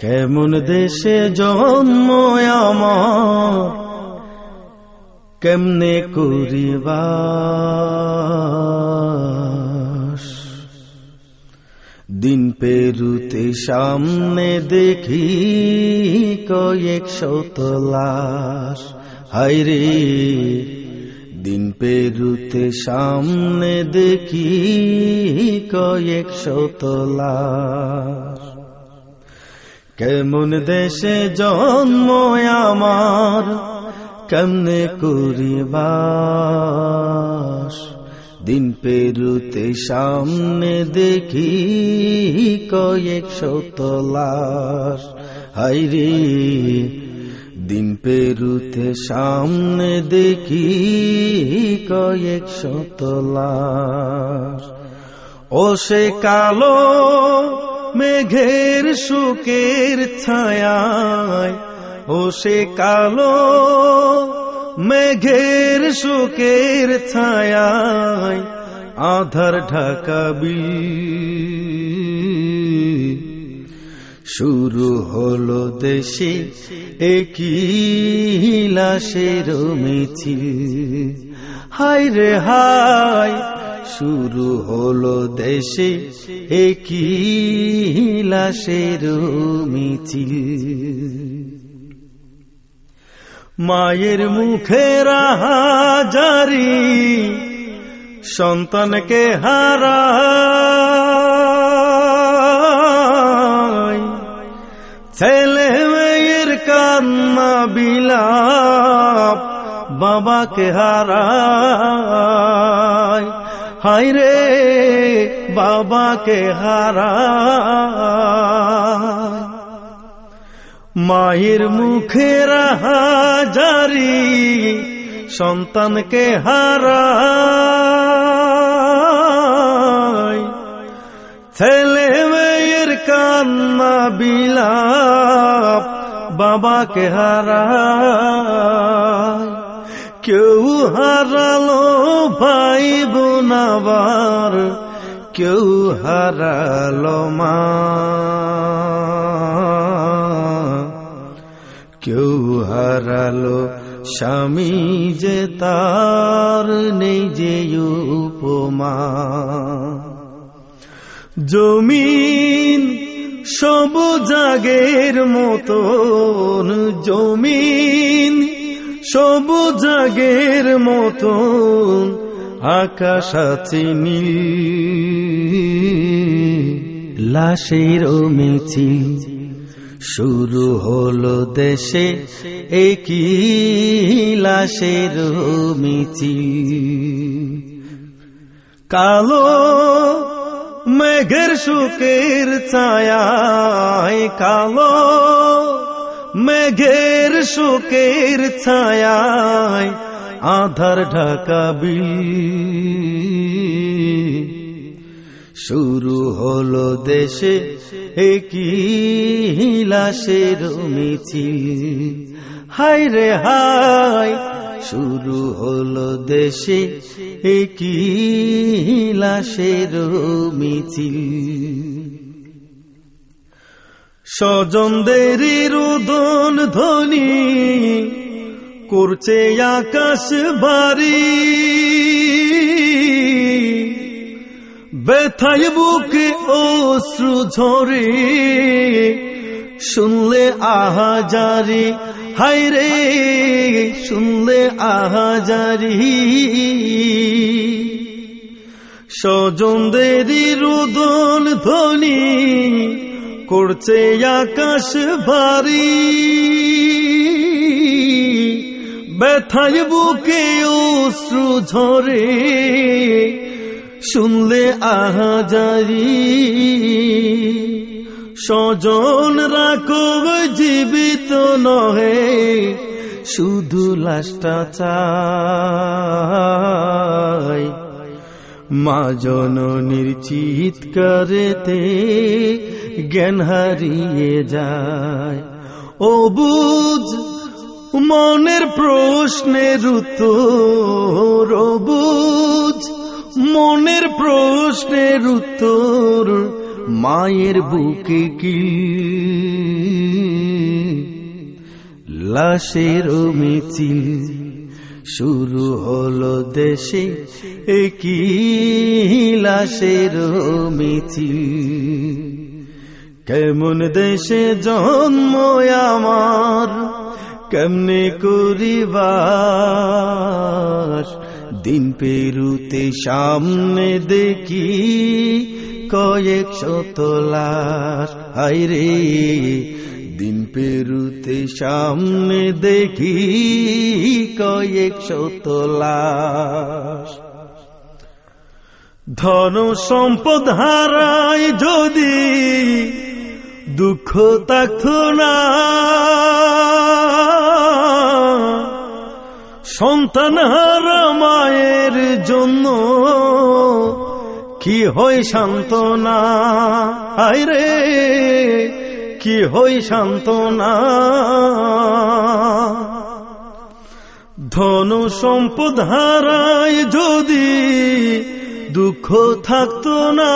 কেমন দেশে জন্ম আমার? কেমনে করিবাস? দিন পেরুতে সামনে দেখি কয়েক শত লাশ। হাইরে দিন পেরুতে সামনে দেখি কয়েক শত লাশ। কেমন দেশে জন্ম আমার? কেমনে করিবাস দিন পেরুতে সামনে দেখি কয়েক শত লাশ। হাইরে দিন পেরুতে সামনে দেখি কয়েক শত লাশ। ও সে কালো মেঘের সুকের ছায়ায়, ও সে কালো মেঘের সুকের ছায়ায়, আধার ঢাকাবি শুরু হলো দেশে একই লাশের মিছিল। হায় রে হায় শুরু হলো দেশে একই লাশের মিছিল। মায়ের মুখে জারি সন্তানকে হারা ছেলে মেয়ের কান্না বিলাপ বাবাকে হারায়। হায় রে বাবাকে হারায় মায়ের মুখের জারি, সন্তানকে হারায় ছেলে মেয়ের কান্না বিলাপ, বাবাকে হারায় কেউ হারালো ভাই বোনাবার কেউ হারালো মা। কেউ হারালো স্বামী যে তার নেই যে উপমা। জমিন সব জাগের মতন, জমিন সব জাগের মতন আকাশ আছে লাশের মিছিল শুরু হলো দেশে একই লাশের মিছিল। কালো মেঘের সুকের ছায়ায় কালো মেঘের সুকের ছায়ায় আধার ঢাকাবি শুরু হলো দেশে একই লাশের মিছিল হায় রে হায় শুরু হলো দেশে একই লাশের মিছিল স্বজনদের রোদন ধ্বনি করছে আকাশ বাড়ি। ব্যথায় বুকে অশ্রু ঝরে, শুনলে আহাজারি, হায় রে, শুনলে আহাজারি। স্বজনদেরই রোদন ধ্বনি করছে আকাশ ভারী। ব্যথায় বুকে অশ্রু ঝরে। শুনলে আহাজারি স্বজন রাখো জীবিত নহে, শুধু লাশটা চাই। মা জননীর চিৎকারেতে জ্ঞান হারিয়ে যায়। ও বুঝ, মনের প্রশ্নের উত্তর, ও বুঝ, মনের প্রশ্নের উত্তর, মায়ের বুকে কি? লাশের মিছিল শুরু হলো দেশে একই লাশের মিছিল? কেমন দেশে জন্ম আমার? কেমনে করিবার? দিন পেরুতে সামনে দেখি কয়েক শতলার হাইরে দিন পেরুতে সামনে দেখি কয়েক শতলার ধন সম্পদ হারায় যদি দুঃখ থাকত না। সন্তান মায়ের জন্য কি হয় সান্ত্বনা? আইরে কি হয় সান্ত্বনা? ধন সম্পদ হারায় যদি দুঃখ থাকতো না।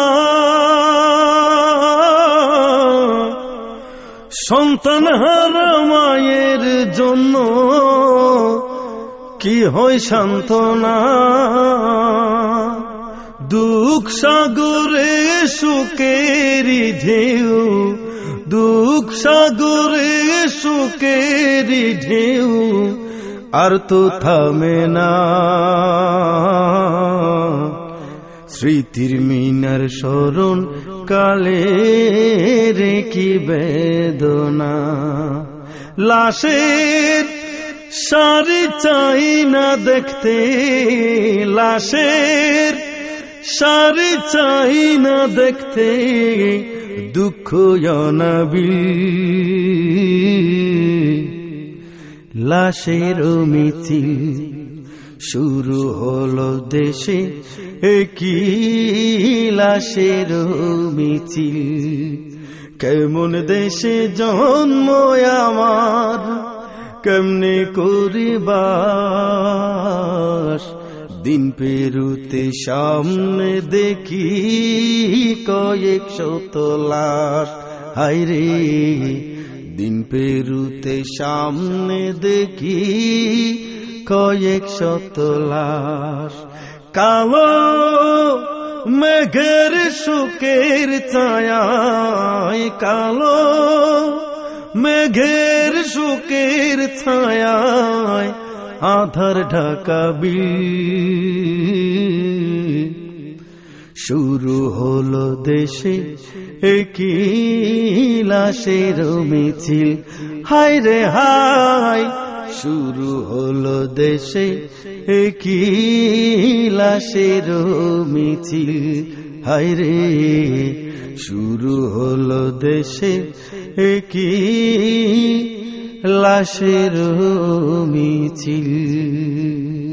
সন্তান হারা মায়ের জন্য কি হয় সান্ত্বনা? দুঃখ সাগরে সুকেরি ঢেউ, দুঃখ সাগরে সুকেরি ঢেউ, আর তো থামে না। স্মৃতির মিনার স্মরণ কালে কি বেদনা। লাশের সারি চাই না দেখতে, লাশের সারি চাই না দেখতে দুঃখ অনাবি লাশের মিছিল শুরু হলো দেশে। কি লাশের মিছিল। কেমন দেশে জন্ম আমার, কেমনে করিবার দিন পেরুতে সামনে দেখি কয়েক শতলার হাইরে দিন পেরুতে সামনে দেখি কয়েক শতলার কালো মেঘের সুখের ছায়ায়, কালো মেঘের সুখের ছায়ায় আধার ঢাকাবি শুরু হলো দেশে একই লাশের মিছিল। হায় রে হায়, শুরু হলো দেশে একই লাশের মিছিল। হায় রে, শুরু হলো দেশে একই লাশের মিছিল।